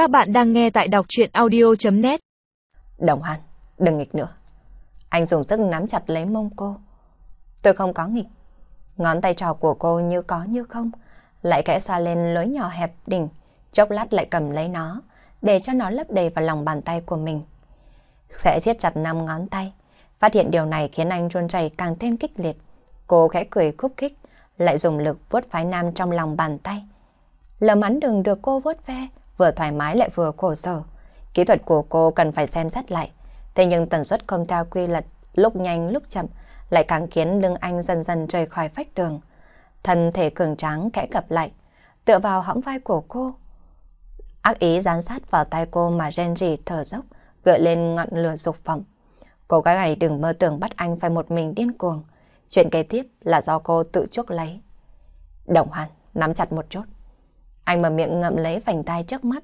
Các bạn đang nghe tại đọc chuyện audio.net Đồng Hàn, đừng nghịch nữa. Anh dùng sức nắm chặt lấy mông cô. Tôi không có nghịch. Ngón tay trò của cô như có như không, lại kẽ xoa lên lối nhỏ hẹp đỉnh, chốc lát lại cầm lấy nó, để cho nó lấp đầy vào lòng bàn tay của mình. Sẽ siết chặt năm ngón tay. Phát hiện điều này khiến anh run rẩy càng thêm kích liệt. Cô khẽ cười khúc khích, lại dùng lực vuốt phái nam trong lòng bàn tay. Lầm ánh đường được cô vuốt ve, vừa thoải mái lại vừa khổ sở. Kỹ thuật của cô cần phải xem xét lại. Thế nhưng tần suất không theo quy luật, lúc nhanh lúc chậm, lại càng khiến lưng anh dần dần rời khỏi vách tường. Thân thể cường tráng kẽ gập lại, tựa vào hõm vai của cô. Ác ý dán sát vào tay cô mà ren rỉ thở dốc, gợi lên ngọn lửa dục vọng. Cô gái này đừng mơ tưởng bắt anh phải một mình điên cuồng. Chuyện kế tiếp là do cô tự chuốc lấy. Đồng Hoàn nắm chặt một chút. Anh mở miệng ngậm lấy vành tay trước mắt.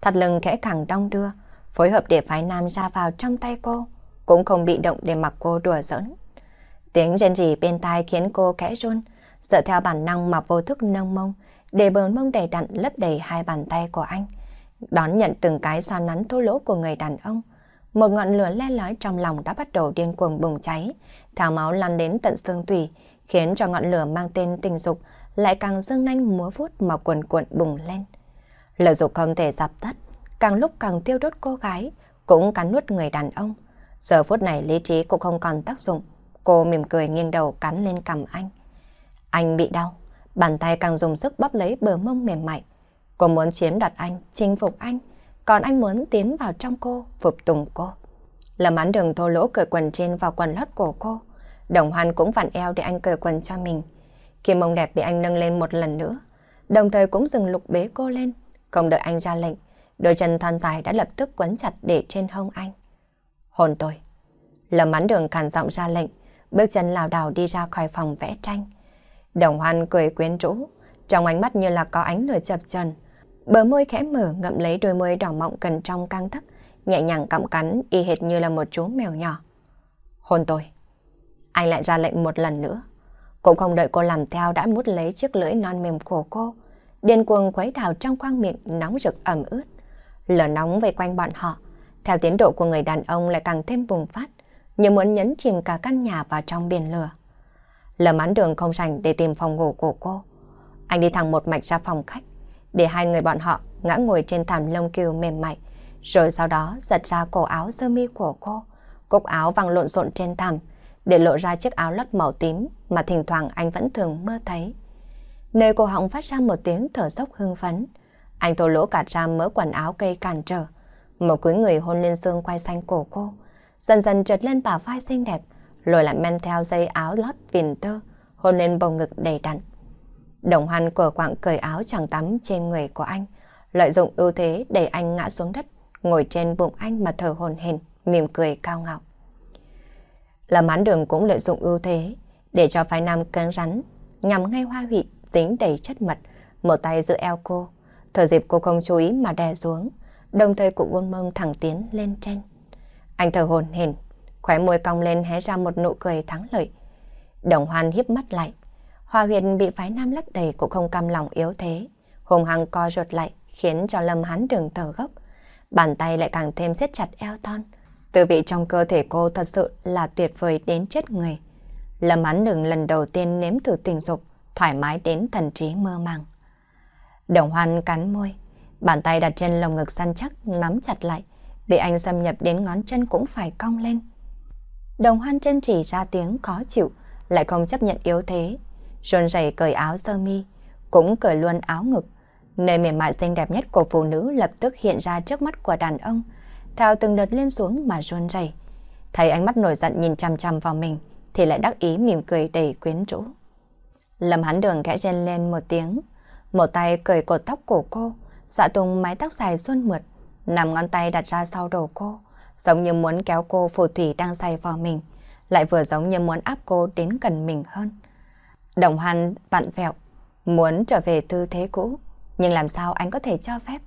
Thật lưng khẽ càng đong đưa, phối hợp để phái nam ra vào trong tay cô, cũng không bị động để mặc cô đùa giỡn. Tiếng rên rỉ bên tai khiến cô kẽ run, dựa theo bản năng mà vô thức nâng mông, để bờ mông đầy đặn lấp đầy hai bàn tay của anh. Đón nhận từng cái xoa nắn thô lỗ của người đàn ông. Một ngọn lửa le lói trong lòng đã bắt đầu điên cuồng bùng cháy, thảo máu lan đến tận xương tủy, khiến cho ngọn lửa mang tên tình dục lại càng dương nanh múa vuốt mà cuồn cuộn bùng lên. Lửa dục không thể dập tắt, càng lúc càng tiêu đốt cô gái, cũng cắn nuốt người đàn ông. Giờ phút này lý trí cũng không còn tác dụng, cô mỉm cười nghiêng đầu cắn lên cằm anh. Anh bị đau, bàn tay càng dùng sức bóp lấy bờ mông mềm mại. Cô muốn chiếm đoạt anh, chinh phục anh, còn anh muốn tiến vào trong cô, phục tùng cô. Lâm án đường thô lỗ cởi quần trên vào quần lót của cô. Đồng hoan cũng vặn eo để anh cởi quần cho mình. Khi mông đẹp bị anh nâng lên một lần nữa, đồng thời cũng dừng lục bế cô lên, không đợi anh ra lệnh, đôi chân thon dài đã lập tức quấn chặt để trên hông anh. Hồn tôi. Lâm án đường càn giọng ra lệnh, bước chân lảo đảo đi ra khỏi phòng vẽ tranh. Đồng hoan cười quyến rũ, trong ánh mắt như là có ánh lửa chập chờn, bờ môi khẽ mở ngậm lấy đôi môi đỏ mọng cần trong căng thắt, nhẹ nhàng cặm cắn y hệt như là một chú mèo nhỏ. Hôn tôi. Anh lại ra lệnh một lần nữa. Cũng không đợi cô làm theo đã mút lấy chiếc lưỡi non mềm của cô, điên cuồng quấy đào trong khoang miệng nóng rực ẩm ướt. Lửa nóng vây quanh bọn họ, theo tiến độ của người đàn ông lại càng thêm bùng phát, như muốn nhấn chìm cả căn nhà vào trong biển lửa. Lâm án đường không rảnh để tìm phòng ngủ của cô. Anh đi thẳng một mạch ra phòng khách, để hai người bọn họ ngã ngồi trên thảm lông kiều mềm mại, rồi sau đó giật ra cổ áo sơ mi của cô, cúc áo văng lộn xộn trên thảm, để lộ ra chiếc áo lót màu tím mà thỉnh thoảng anh vẫn thường mơ thấy. Nơi cổ họng phát ra một tiếng thở dốc hưng phấn, anh thô lỗ cạt ra mớ quần áo cây cản trở, một cúi người hôn lên xương quay xanh cổ cô, dần dần trượt lên bả vai xinh đẹp, rồi lại men theo dây áo lót viền tơ, hôn lên bầu ngực đầy đặn. Đồng hoan cờ quạng cởi áo chẳng tắm trên người của anh, lợi dụng ưu thế đẩy anh ngã xuống đất, ngồi trên bụng anh mà thở hồn hển, mỉm cười cao ngạo. Lâm mãn đường cũng lợi dụng ưu thế để cho phái nam cắn rắn, nhằm ngay hoa hụy dính đầy chất mật, một tay giữ eo cô, thở dịp cô không chú ý mà đè xuống, đồng thời cũng ôn mông thẳng tiến lên trên. Anh thở hồn hển, khóe môi cong lên hé ra một nụ cười thắng lợi. Đồng hoan hiếp mắt lại, Hoa huyền bị phái nam lấp đầy cũng không cam lòng yếu thế, hùng hăng co rụt lại khiến cho lâm hắn đường thở gấp, bàn tay lại càng thêm siết chặt eo thon. Tư vị trong cơ thể cô thật sự là tuyệt vời đến chết người. Lâm hắn đường lần đầu tiên nếm thử tình dục, thoải mái đến thần trí mơ màng. Đồng hoan cắn môi, bàn tay đặt trên lồng ngực săn chắc nắm chặt lại, bị anh xâm nhập đến ngón chân cũng phải cong lên. Đồng hoan chân chỉ ra tiếng khó chịu, lại không chấp nhận yếu thế, Rôn rầy cởi áo sơ mi, cũng cởi luôn áo ngực. Nơi mềm mại xinh đẹp nhất của phụ nữ lập tức hiện ra trước mắt của đàn ông, theo từng đợt lên xuống mà run rẩy. Thấy ánh mắt nổi giận nhìn chằm chằm vào mình, thì lại đắc ý mỉm cười đầy quyến rũ. Lâm hắn đường khẽ rên lên một tiếng, một tay cởi cột tóc của cô, dạ tung mái tóc dài xuân mượt, nằm ngón tay đặt ra sau đầu cô, giống như muốn kéo cô phù thủy đang say vào mình, lại vừa giống như muốn áp cô đến gần mình hơn. Đồng Hoan vặn vẹo, muốn trở về tư thế cũ, nhưng làm sao anh có thể cho phép?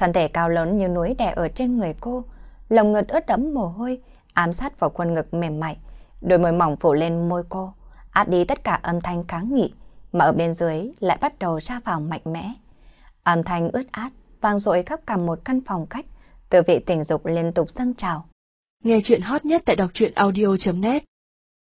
Thân thể cao lớn như núi đè ở trên người cô, lồng ngực ướt đẫm mồ hôi, ám sát vào khuôn ngực mềm mại, đôi môi mỏng phủ lên môi cô, át đi tất cả âm thanh kháng nghị, mà ở bên dưới lại bắt đầu ra vào mạnh mẽ. Âm thanh ướt át, vang dội khắp cả một căn phòng khách, từ vị tình dục liên tục dâng trào. Nghe chuyện hot nhất tại đọc truyện audio.net